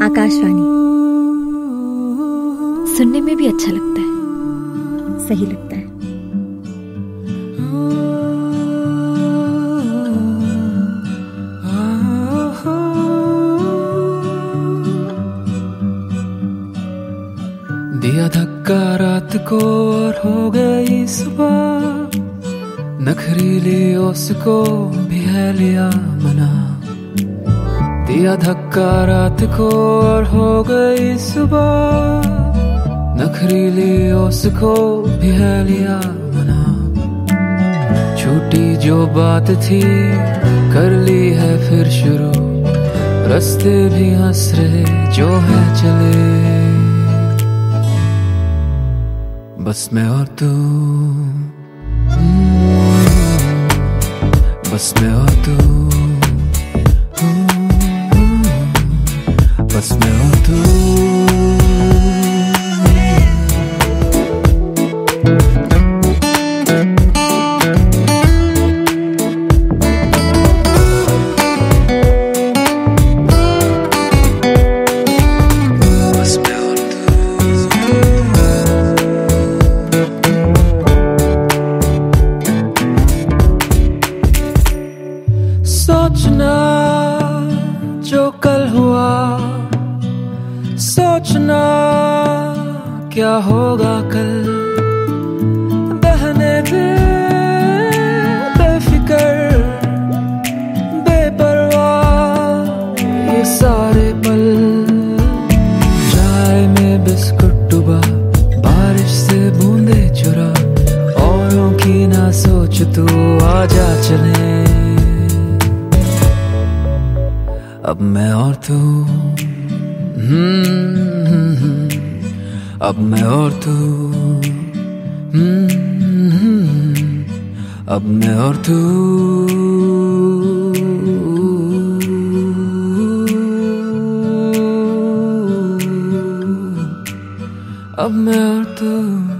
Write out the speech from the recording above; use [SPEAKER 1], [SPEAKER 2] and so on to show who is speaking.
[SPEAKER 1] आकाशवाणी।
[SPEAKER 2] सुनने में भी अच्छा लगता है।
[SPEAKER 1] सही लगता है।
[SPEAKER 3] दिया धक्का रात को और हो गई सुबह। नखरीली उसको भी है लिया मना। दिया धक्का रात को और हो गई सुबह। नखरी नखरीली उसको भी है लिया मना छूटी जो बात थी कर ली है फिर शुरू। रस्ते भी हंस रहे जो है चले। बस मैं और तू। हम्म, बस मैं और तू। सोचना जो कल हुआ, सोचना क्या होगा कल। बहने दे, बेफिकर, बेपरवाह, ये सारे पल। चाय में बिस्कुट डुबा, बारिश से बूंदे चुरा, औरों की ना सोच तू, आजा चले। अब मैं और तू। हम्म, अब मैं और तू। हम्म, अब मैं और तू। अब मैं और तू।